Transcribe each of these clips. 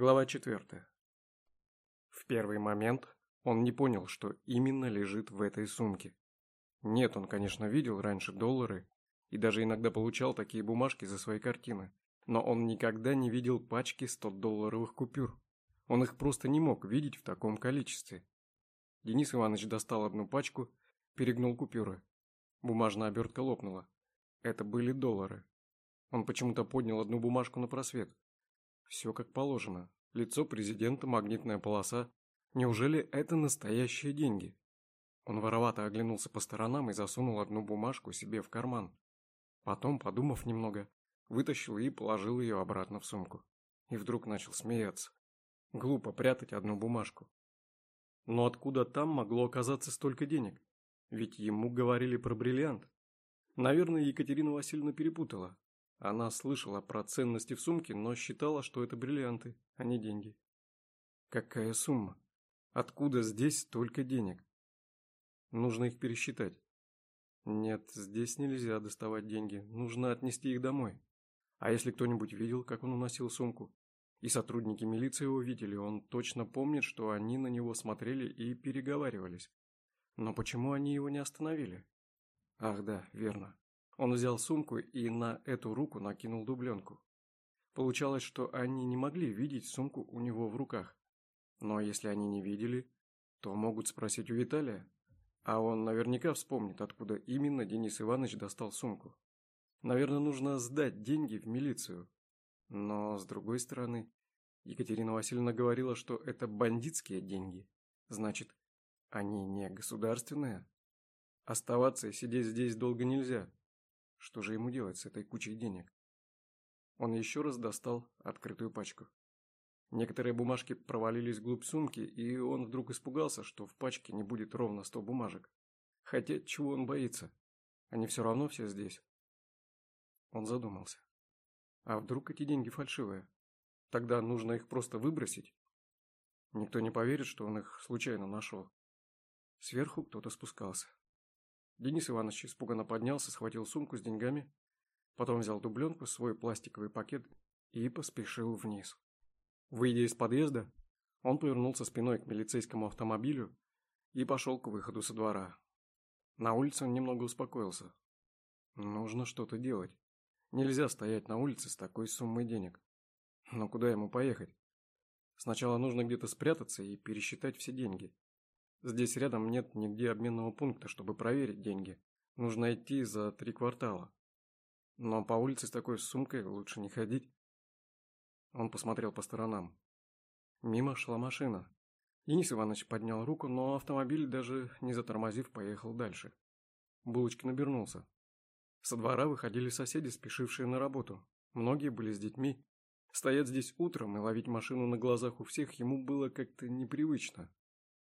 Глава 4. В первый момент он не понял, что именно лежит в этой сумке. Нет, он, конечно, видел раньше доллары и даже иногда получал такие бумажки за свои картины, но он никогда не видел пачки 100-долларовых купюр. Он их просто не мог видеть в таком количестве. Денис Иванович достал одну пачку, перегнул купюры. Бумажная обертка лопнула. Это были доллары. Он почему-то поднял одну бумажку на просвет. Все как положено. Лицо президента, магнитная полоса. Неужели это настоящие деньги? Он воровато оглянулся по сторонам и засунул одну бумажку себе в карман. Потом, подумав немного, вытащил и положил ее обратно в сумку. И вдруг начал смеяться. Глупо прятать одну бумажку. Но откуда там могло оказаться столько денег? Ведь ему говорили про бриллиант. Наверное, Екатерина Васильевна перепутала. Она слышала про ценности в сумке, но считала, что это бриллианты, а не деньги. Какая сумма? Откуда здесь столько денег? Нужно их пересчитать. Нет, здесь нельзя доставать деньги, нужно отнести их домой. А если кто-нибудь видел, как он уносил сумку? И сотрудники милиции его видели, он точно помнит, что они на него смотрели и переговаривались. Но почему они его не остановили? Ах да, верно. Он взял сумку и на эту руку накинул дубленку. Получалось, что они не могли видеть сумку у него в руках. Но если они не видели, то могут спросить у Виталия. А он наверняка вспомнит, откуда именно Денис Иванович достал сумку. Наверное, нужно сдать деньги в милицию. Но, с другой стороны, Екатерина Васильевна говорила, что это бандитские деньги. Значит, они не государственные. Оставаться и сидеть здесь долго нельзя. Что же ему делать с этой кучей денег? Он еще раз достал открытую пачку. Некоторые бумажки провалились вглубь сумки, и он вдруг испугался, что в пачке не будет ровно сто бумажек. Хотя, чего он боится? Они все равно все здесь. Он задумался. А вдруг эти деньги фальшивые? Тогда нужно их просто выбросить? Никто не поверит, что он их случайно нашел. Сверху кто-то спускался. Денис Иванович испуганно поднялся, схватил сумку с деньгами, потом взял дубленку, свой пластиковый пакет и поспешил вниз. Выйдя из подъезда, он повернулся спиной к милицейскому автомобилю и пошел к выходу со двора. На улице он немного успокоился. Нужно что-то делать. Нельзя стоять на улице с такой суммой денег. Но куда ему поехать? Сначала нужно где-то спрятаться и пересчитать все деньги. Здесь рядом нет нигде обменного пункта, чтобы проверить деньги. Нужно идти за три квартала. Но по улице с такой сумкой лучше не ходить. Он посмотрел по сторонам. Мимо шла машина. Денис Иванович поднял руку, но автомобиль, даже не затормозив, поехал дальше. Булочкин обернулся. Со двора выходили соседи, спешившие на работу. Многие были с детьми. Стоять здесь утром и ловить машину на глазах у всех ему было как-то непривычно.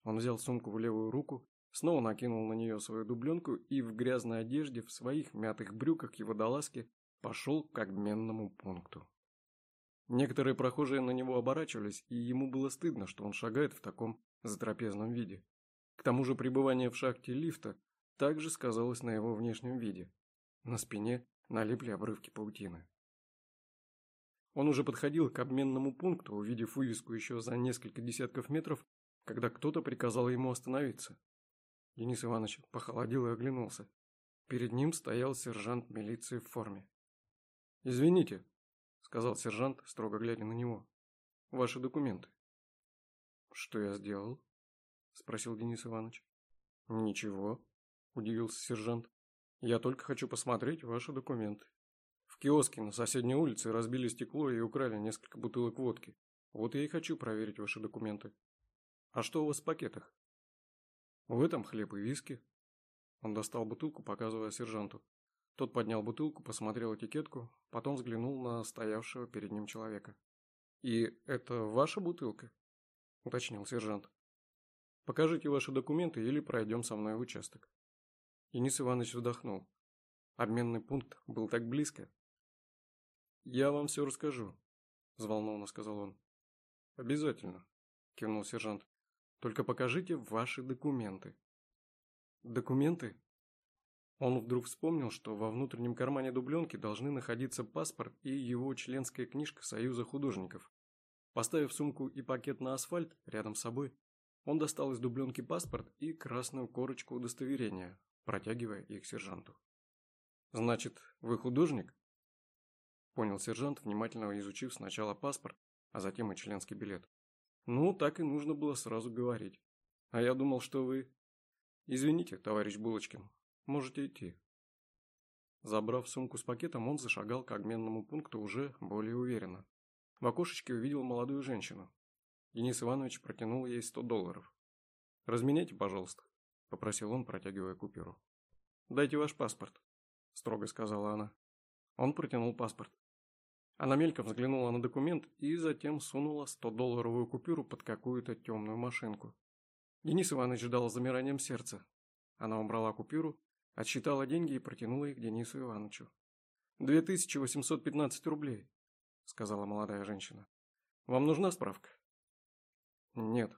Он взял сумку в левую руку, снова накинул на нее свою дубленку и в грязной одежде, в своих мятых брюках и водолазке пошел к обменному пункту. Некоторые прохожие на него оборачивались, и ему было стыдно, что он шагает в таком затрапезном виде. К тому же пребывание в шахте лифта также сказалось на его внешнем виде. На спине налипли обрывки паутины. Он уже подходил к обменному пункту, увидев вывеску еще за несколько десятков метров когда кто-то приказал ему остановиться. Денис Иванович похолодел и оглянулся. Перед ним стоял сержант милиции в форме. «Извините», — сказал сержант, строго глядя на него. «Ваши документы». «Что я сделал?» — спросил Денис Иванович. «Ничего», — удивился сержант. «Я только хочу посмотреть ваши документы. В киоске на соседней улице разбили стекло и украли несколько бутылок водки. Вот я и хочу проверить ваши документы». «А что у вас в пакетах?» «В этом хлеб и виски». Он достал бутылку, показывая сержанту. Тот поднял бутылку, посмотрел этикетку, потом взглянул на стоявшего перед ним человека. «И это ваша бутылка?» – уточнил сержант. «Покажите ваши документы или пройдем со мной в участок». Денис Иванович вздохнул. Обменный пункт был так близко. «Я вам все расскажу», – взволнованно сказал он. «Обязательно», – кивнул сержант. Только покажите ваши документы. Документы? Он вдруг вспомнил, что во внутреннем кармане дубленки должны находиться паспорт и его членская книжка Союза художников. Поставив сумку и пакет на асфальт рядом с собой, он достал из дубленки паспорт и красную корочку удостоверения, протягивая их сержанту. «Значит, вы художник?» Понял сержант, внимательно изучив сначала паспорт, а затем и членский билет. «Ну, так и нужно было сразу говорить. А я думал, что вы...» «Извините, товарищ Булочкин, можете идти». Забрав сумку с пакетом, он зашагал к обменному пункту уже более уверенно. В окошечке увидел молодую женщину. Денис Иванович протянул ей 100 долларов. «Разменяйте, пожалуйста», – попросил он, протягивая купюру. «Дайте ваш паспорт», – строго сказала она. Он протянул паспорт. Она мельком взглянула на документ и затем сунула 100-долларовую купюру под какую-то темную машинку. Денис Иванович ждал замиранием сердца. Она убрала купюру Отсчитала деньги и протянула их Денису Ивановичу. «Две тысячи восемьсот пятнадцать рублей», — сказала молодая женщина. «Вам нужна справка?» «Нет».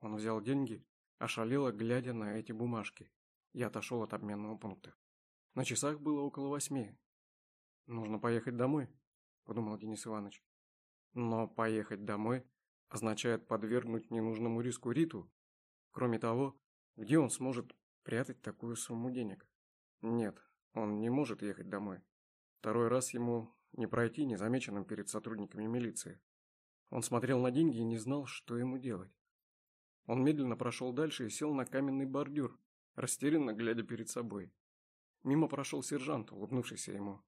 Он взял деньги, ошалело, глядя на эти бумажки, и отошел от обменного пункта. На часах было около восьми. «Нужно поехать домой», — подумал Денис Иванович. Но поехать домой означает подвергнуть ненужному риску Риту. Кроме того, где он сможет прятать такую сумму денег. Нет, он не может ехать домой. Второй раз ему не пройти незамеченным перед сотрудниками милиции. Он смотрел на деньги и не знал, что ему делать. Он медленно прошел дальше и сел на каменный бордюр, растерянно глядя перед собой. Мимо прошел сержант, улыбнувшийся ему.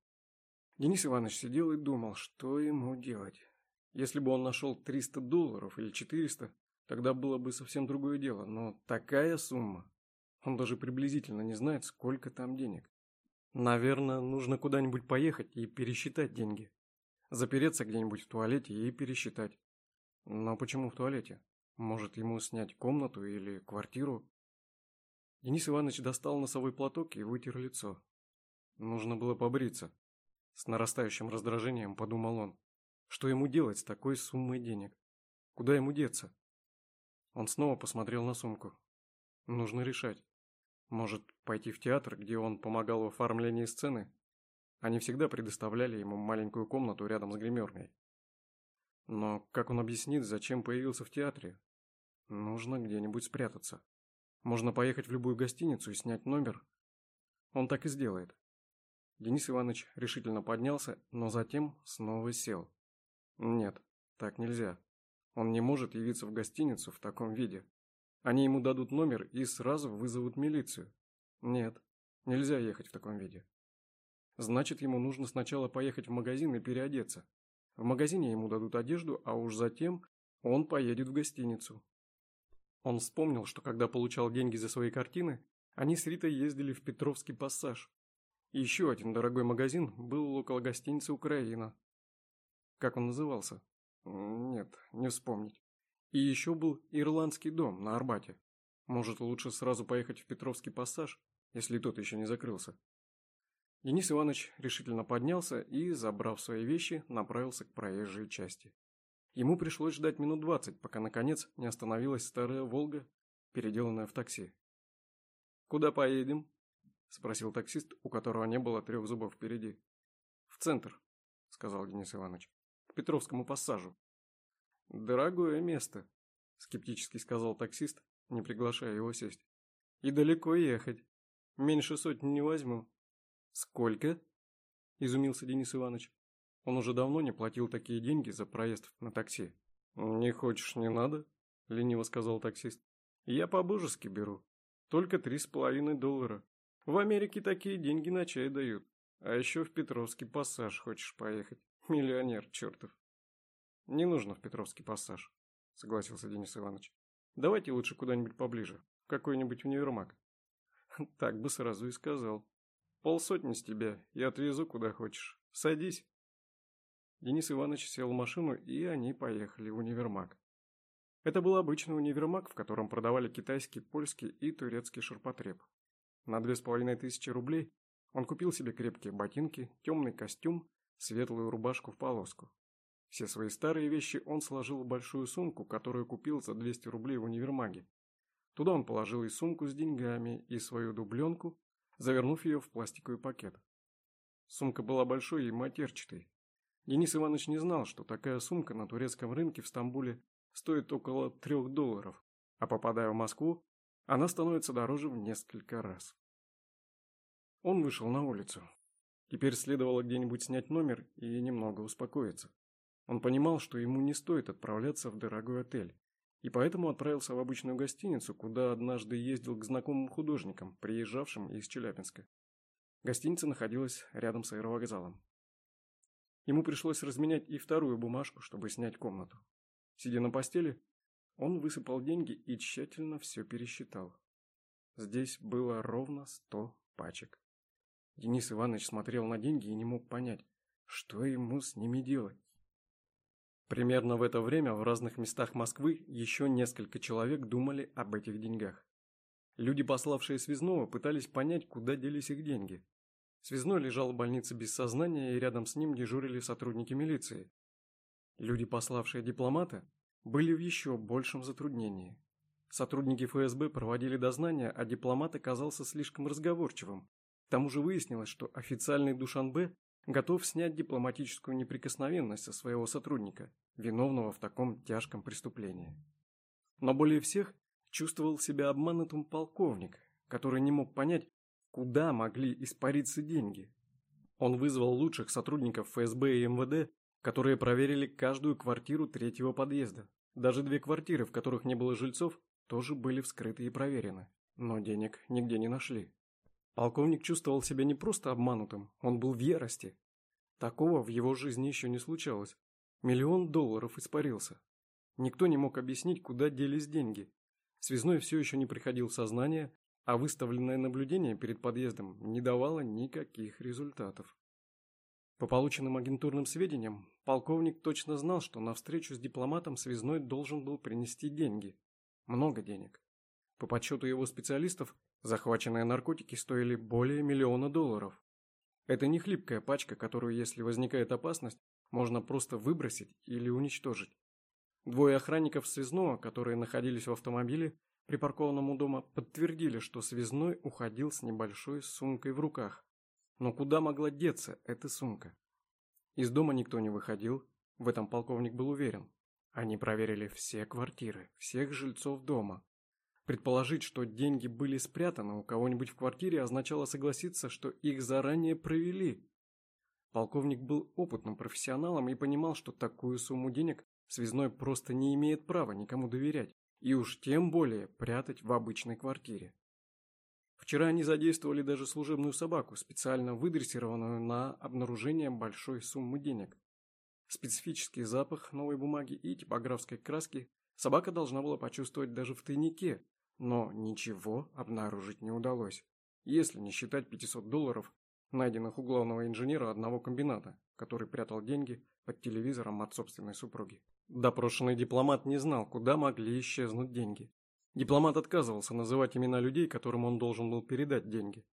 Денис Иванович сидел и думал, что ему делать. Если бы он нашел 300 долларов или 400, тогда было бы совсем другое дело, но такая сумма он даже приблизительно не знает, сколько там денег. Наверное, нужно куда-нибудь поехать и пересчитать деньги. Запереться где-нибудь в туалете и пересчитать. Но почему в туалете? Может, ему снять комнату или квартиру? Денис Иванович достал носовой платок и вытер лицо. Нужно было побриться. С нарастающим раздражением подумал он. Что ему делать с такой суммой денег? Куда ему деться? Он снова посмотрел на сумку. Нужно решать. Может, пойти в театр, где он помогал в оформлении сцены? Они всегда предоставляли ему маленькую комнату рядом с гримерной. Но как он объяснит, зачем появился в театре? Нужно где-нибудь спрятаться. Можно поехать в любую гостиницу и снять номер. Он так и сделает. Денис Иванович решительно поднялся, но затем снова сел. Нет, так нельзя. Он не может явиться в гостиницу в таком виде. Они ему дадут номер и сразу вызовут милицию. Нет, нельзя ехать в таком виде. Значит, ему нужно сначала поехать в магазин и переодеться. В магазине ему дадут одежду, а уж затем он поедет в гостиницу. Он вспомнил, что когда получал деньги за свои картины, они с Ритой ездили в Петровский пассаж. Еще один дорогой магазин был около гостиницы «Украина». Как он назывался? Нет, не вспомнить. И еще был ирландский дом на Арбате. Может, лучше сразу поехать в Петровский пассаж, если тот еще не закрылся. Денис Иванович решительно поднялся и, забрав свои вещи, направился к проезжей части. Ему пришлось ждать минут двадцать, пока наконец не остановилась старая «Волга», переделанная в такси. «Куда поедем?» – спросил таксист, у которого не было трех зубов впереди. «В центр», – сказал Денис Иванович, – «к Петровскому пассажу». «Дорогое место», – скептически сказал таксист, не приглашая его сесть. «И далеко ехать. Меньше сотни не возьму». «Сколько?» – изумился Денис Иванович. Он уже давно не платил такие деньги за проезд на такси. «Не хочешь, не надо», – лениво сказал таксист. «Я по-божески беру. Только три с половиной доллара. В Америке такие деньги на чай дают. А еще в Петровский пассаж хочешь поехать. Миллионер чертов». «Не нужно в Петровский пассаж», — согласился Денис Иванович. «Давайте лучше куда-нибудь поближе, в какой-нибудь универмаг». «Так бы сразу и сказал. Полсотни с тебя, я отвезу куда хочешь. Садись». Денис Иванович сел в машину, и они поехали в универмаг. Это был обычный универмаг, в котором продавали китайский, польский и турецкий ширпотреб. На две с половиной тысячи рублей он купил себе крепкие ботинки, темный костюм, светлую рубашку в полоску. Все свои старые вещи он сложил в большую сумку, которую купил за 200 рублей в универмаге. Туда он положил и сумку с деньгами, и свою дубленку, завернув ее в пластиковый пакет. Сумка была большой и матерчатой. Денис Иванович не знал, что такая сумка на турецком рынке в Стамбуле стоит около трех долларов, а попадая в Москву, она становится дороже в несколько раз. Он вышел на улицу. Теперь следовало где-нибудь снять номер и немного успокоиться. Он понимал, что ему не стоит отправляться в дорогой отель, и поэтому отправился в обычную гостиницу, куда однажды ездил к знакомым художникам, приезжавшим из Челябинска. Гостиница находилась рядом с аэровокзалом. Ему пришлось разменять и вторую бумажку, чтобы снять комнату. Сидя на постели, он высыпал деньги и тщательно все пересчитал. Здесь было ровно сто пачек. Денис Иванович смотрел на деньги и не мог понять, что ему с ними делать. Примерно в это время в разных местах Москвы еще несколько человек думали об этих деньгах. Люди, пославшие Связного, пытались понять, куда делись их деньги. Связной лежал в больнице без сознания, и рядом с ним дежурили сотрудники милиции. Люди, пославшие дипломата, были в еще большем затруднении. Сотрудники ФСБ проводили дознание, а дипломат оказался слишком разговорчивым. К тому же выяснилось, что официальный Душанбе готов снять дипломатическую неприкосновенность со своего сотрудника, виновного в таком тяжком преступлении. Но более всех чувствовал себя обманутым полковник, который не мог понять, Куда могли испариться деньги? Он вызвал лучших сотрудников ФСБ и МВД, которые проверили каждую квартиру третьего подъезда. Даже две квартиры, в которых не было жильцов, тоже были вскрыты и проверены. Но денег нигде не нашли. Полковник чувствовал себя не просто обманутым, он был в ярости. Такого в его жизни еще не случалось. Миллион долларов испарился. Никто не мог объяснить, куда делись деньги. Связной все еще не приходил в сознание, а выставленное наблюдение перед подъездом не давало никаких результатов. По полученным агентурным сведениям, полковник точно знал, что на встречу с дипломатом связной должен был принести деньги. Много денег. По подсчету его специалистов, захваченные наркотики стоили более миллиона долларов. Это не хлипкая пачка, которую, если возникает опасность, можно просто выбросить или уничтожить. Двое охранников связного, которые находились в автомобиле, припаркованном у дома, подтвердили, что связной уходил с небольшой сумкой в руках. Но куда могла деться эта сумка? Из дома никто не выходил, в этом полковник был уверен. Они проверили все квартиры, всех жильцов дома. Предположить, что деньги были спрятаны у кого-нибудь в квартире, означало согласиться, что их заранее провели. Полковник был опытным профессионалом и понимал, что такую сумму денег связной просто не имеет права никому доверять и уж тем более прятать в обычной квартире. Вчера они задействовали даже служебную собаку, специально выдрессированную на обнаружение большой суммы денег. Специфический запах новой бумаги и типографской краски собака должна была почувствовать даже в тайнике, но ничего обнаружить не удалось, если не считать 500 долларов, найденных у главного инженера одного комбината, который прятал деньги под телевизором от собственной супруги. Допрошенный дипломат не знал, куда могли исчезнуть деньги. Дипломат отказывался называть имена людей, которым он должен был передать деньги.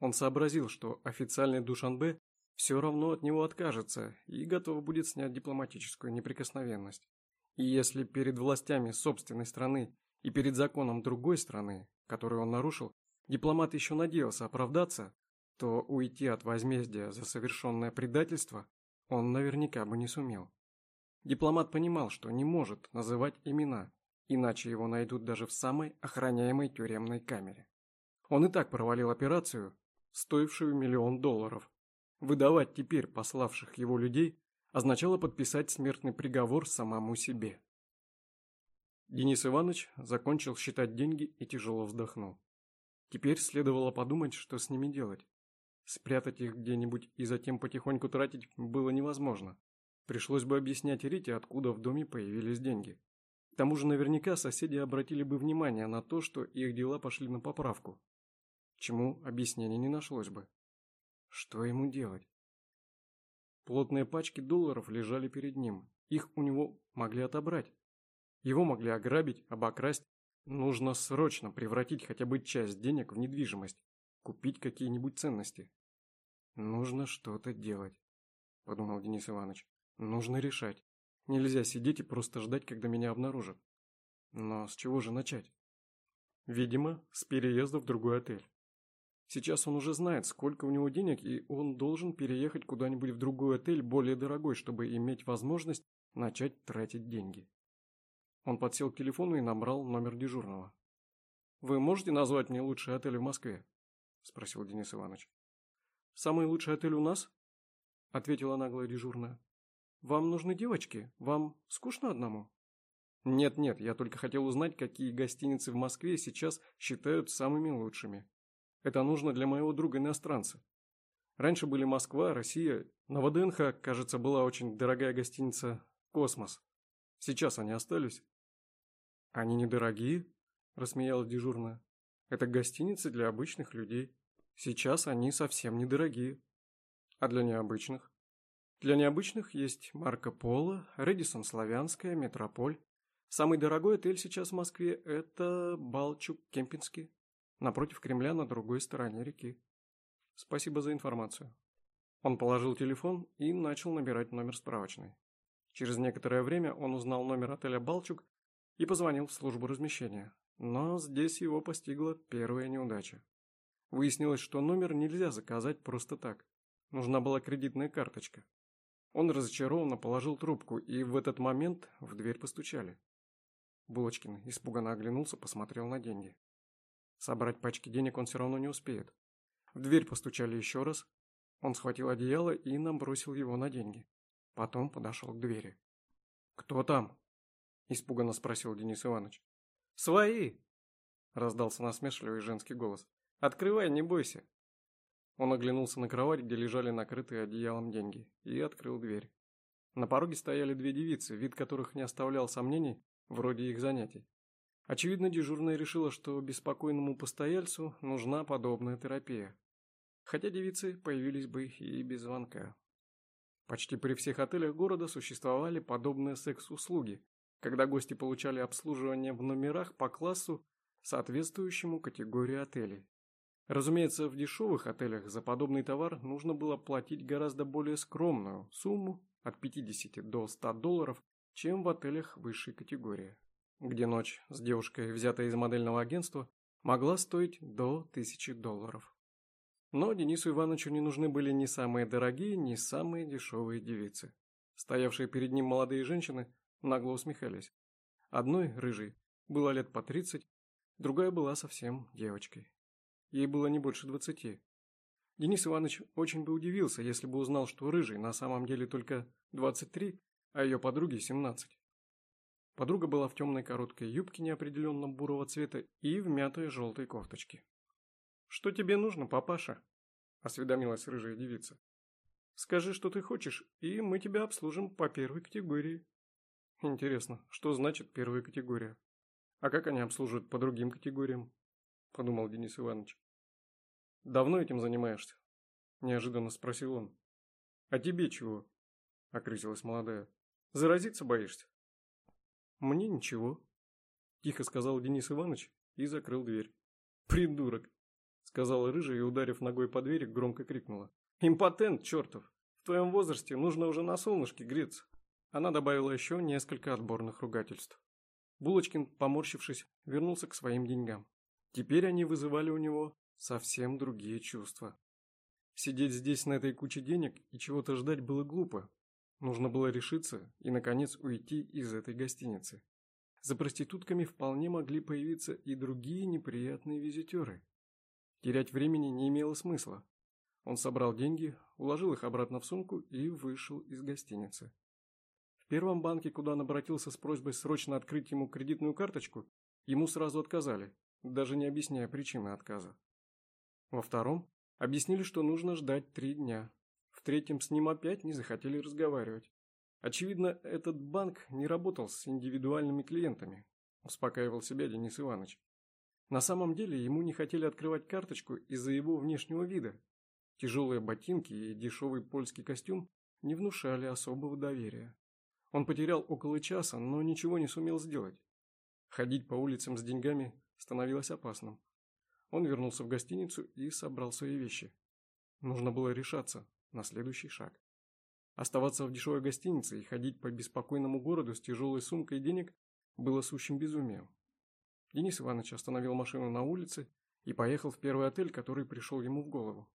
Он сообразил, что официальный Душанбе все равно от него откажется и готов будет снять дипломатическую неприкосновенность. И если перед властями собственной страны и перед законом другой страны, который он нарушил, дипломат еще надеялся оправдаться, то уйти от возмездия за совершенное предательство он наверняка бы не сумел. Дипломат понимал, что не может называть имена, иначе его найдут даже в самой охраняемой тюремной камере. Он и так провалил операцию, стоившую миллион долларов. Выдавать теперь пославших его людей означало подписать смертный приговор самому себе. Денис Иванович закончил считать деньги и тяжело вздохнул. Теперь следовало подумать, что с ними делать. Спрятать их где-нибудь и затем потихоньку тратить было невозможно. Пришлось бы объяснять Рите, откуда в доме появились деньги. К тому же наверняка соседи обратили бы внимание на то, что их дела пошли на поправку. Чему объяснения не нашлось бы. Что ему делать? Плотные пачки долларов лежали перед ним. Их у него могли отобрать. Его могли ограбить, обокрасть. Нужно срочно превратить хотя бы часть денег в недвижимость. Купить какие-нибудь ценности. Нужно что-то делать, подумал Денис Иванович. Нужно решать. Нельзя сидеть и просто ждать, когда меня обнаружат. Но с чего же начать? Видимо, с переезда в другой отель. Сейчас он уже знает, сколько у него денег, и он должен переехать куда-нибудь в другой отель, более дорогой, чтобы иметь возможность начать тратить деньги. Он подсел к телефону и набрал номер дежурного. «Вы можете назвать мне лучший отель в Москве?» – спросил Денис Иванович. «Самый лучший отель у нас?» – ответила наглая дежурная. «Вам нужны девочки? Вам скучно одному?» «Нет-нет, я только хотел узнать, какие гостиницы в Москве сейчас считают самыми лучшими. Это нужно для моего друга-иностранца. Раньше были Москва, Россия. На ВДНХ, кажется, была очень дорогая гостиница «Космос». Сейчас они остались?» «Они недорогие?» – рассмеялась дежурная. «Это гостиницы для обычных людей. Сейчас они совсем недорогие. А для необычных?» «Для необычных есть Марко Поло, Редисон Славянская, Метрополь. Самый дорогой отель сейчас в Москве – это Балчук Кемпинский, напротив Кремля на другой стороне реки. Спасибо за информацию. Он положил телефон и начал набирать номер справочной. Через некоторое время он узнал номер отеля «Балчук» и позвонил в службу размещения. Но здесь его постигла первая неудача. Выяснилось, что номер нельзя заказать просто так. Нужна была кредитная карточка. Он разочарованно положил трубку, и в этот момент в дверь постучали. Булочкин испуганно оглянулся, посмотрел на деньги. Собрать пачки денег он все равно не успеет. В дверь постучали еще раз. Он схватил одеяло и набросил его на деньги. Потом подошел к двери. «Кто там?» – испуганно спросил Денис Иванович. «Свои!» – раздался насмешливый женский голос. «Открывай, не бойся!» Он оглянулся на кровать, где лежали накрытые одеялом деньги, и открыл дверь. На пороге стояли две девицы, вид которых не оставлял сомнений, вроде их занятий. Очевидно, дежурная решила, что беспокойному постояльцу нужна подобная терапия. Хотя девицы появились бы и без звонка. Почти при всех отелях города существовали подобные секс-услуги, когда гости получали обслуживание в номерах по классу, соответствующему категории отелей. Разумеется, в дешевых отелях за подобный товар нужно было платить гораздо более скромную сумму от 50 до 100 долларов чем в отелях высшей категории, где ночь с девушкой, взятой из модельного агентства, могла стоить до тысячи долларов. Но Денису Ивановичу не нужны были ни самые дорогие, ни самые дешевые девицы. Стоявшие перед ним молодые женщины нагло усмехались. Одной, рыжей, было лет по тридцать, другая была совсем девочкой. Ей было не больше двадцати. Денис Иванович очень бы удивился, если бы узнал, что рыжий на самом деле только двадцать три, а ее подруге 17. Подруга была в темной короткой юбке неопределенно бурого цвета и в мятой желтой кофточке. «Что тебе нужно, папаша?» – осведомилась рыжая девица. «Скажи, что ты хочешь, и мы тебя обслужим по первой категории». «Интересно, что значит первая категория? А как они обслуживают по другим категориям?» – подумал Денис Иванович. «Давно этим занимаешься?» – неожиданно спросил он. «А тебе чего?» – окрысилась молодая. Заразиться боишься? Мне ничего, тихо сказал Денис Иванович и закрыл дверь. Придурок, сказала рыжая и, ударив ногой по двери, громко крикнула. Импотент, чертов! В твоем возрасте нужно уже на солнышке греться. Она добавила еще несколько отборных ругательств. Булочкин, поморщившись, вернулся к своим деньгам. Теперь они вызывали у него совсем другие чувства. Сидеть здесь на этой куче денег и чего-то ждать было глупо, Нужно было решиться и, наконец, уйти из этой гостиницы. За проститутками вполне могли появиться и другие неприятные визитеры. Терять времени не имело смысла. Он собрал деньги, уложил их обратно в сумку и вышел из гостиницы. В первом банке, куда он обратился с просьбой срочно открыть ему кредитную карточку, ему сразу отказали, даже не объясняя причины отказа. Во втором объяснили, что нужно ждать три дня, третьем с ним опять не захотели разговаривать. Очевидно, этот банк не работал с индивидуальными клиентами, успокаивал себя Денис Иванович. На самом деле ему не хотели открывать карточку из-за его внешнего вида. Тяжелые ботинки и дешевый польский костюм не внушали особого доверия. Он потерял около часа, но ничего не сумел сделать. Ходить по улицам с деньгами становилось опасным. Он вернулся в гостиницу и собрал свои вещи. Нужно было решаться, на следующий шаг. Оставаться в дешевой гостинице и ходить по беспокойному городу с тяжелой сумкой денег было сущим безумием. Денис Иванович остановил машину на улице и поехал в первый отель, который пришел ему в голову.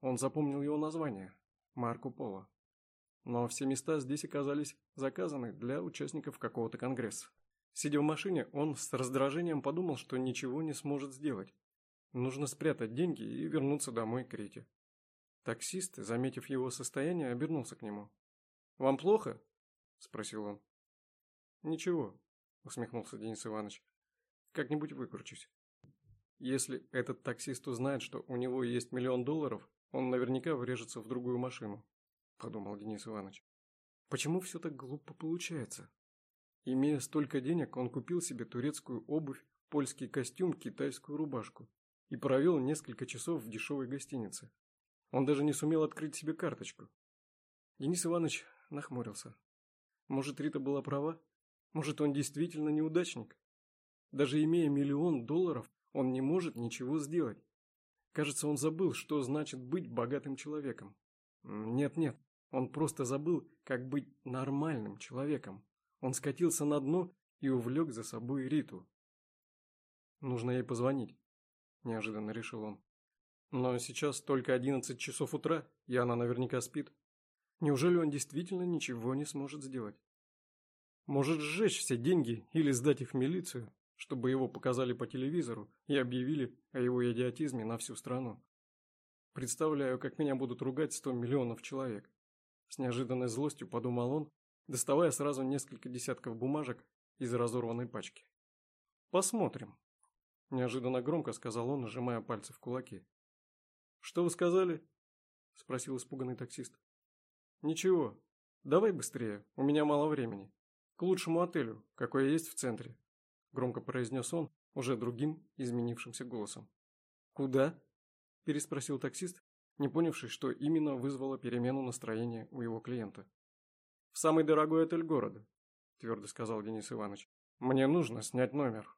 Он запомнил его название – Марко Поло. Но все места здесь оказались заказаны для участников какого-то конгресса. Сидя в машине, он с раздражением подумал, что ничего не сможет сделать. Нужно спрятать деньги и вернуться домой к Рите. Таксист, заметив его состояние, обернулся к нему. «Вам плохо?» – спросил он. «Ничего», – усмехнулся Денис Иванович. «Как-нибудь выкручусь». Если этот таксист узнает, что у него есть миллион долларов, он наверняка врежется в другую машину, подумал Денис Иванович. Почему все так глупо получается? Имея столько денег, он купил себе турецкую обувь, польский костюм, китайскую рубашку и провел несколько часов в дешевой гостинице. Он даже не сумел открыть себе карточку. Денис Иванович нахмурился. Может, Рита была права? Может, он действительно неудачник? Даже имея миллион долларов, он не может ничего сделать. Кажется, он забыл, что значит быть богатым человеком. Нет-нет, он просто забыл, как быть нормальным человеком. Он скатился на дно и увлек за собой Риту. Нужно ей позвонить, неожиданно решил он. Но сейчас только одиннадцать часов утра, и она наверняка спит. Неужели он действительно ничего не сможет сделать? Может сжечь все деньги или сдать их в милицию? чтобы его показали по телевизору и объявили о его идиотизме на всю страну. Представляю, как меня будут ругать сто миллионов человек. С неожиданной злостью подумал он, доставая сразу несколько десятков бумажек из разорванной пачки. «Посмотрим», – неожиданно громко сказал он, нажимая пальцы в кулаки. «Что вы сказали?» – спросил испуганный таксист. «Ничего. Давай быстрее, у меня мало времени. К лучшему отелю, какой есть в центре. – громко произнес он, уже другим, изменившимся голосом. «Куда?» – переспросил таксист, не понявший, что именно вызвало перемену настроения у его клиента. «В самый дорогой отель города», – твердо сказал Денис Иванович. «Мне нужно снять номер».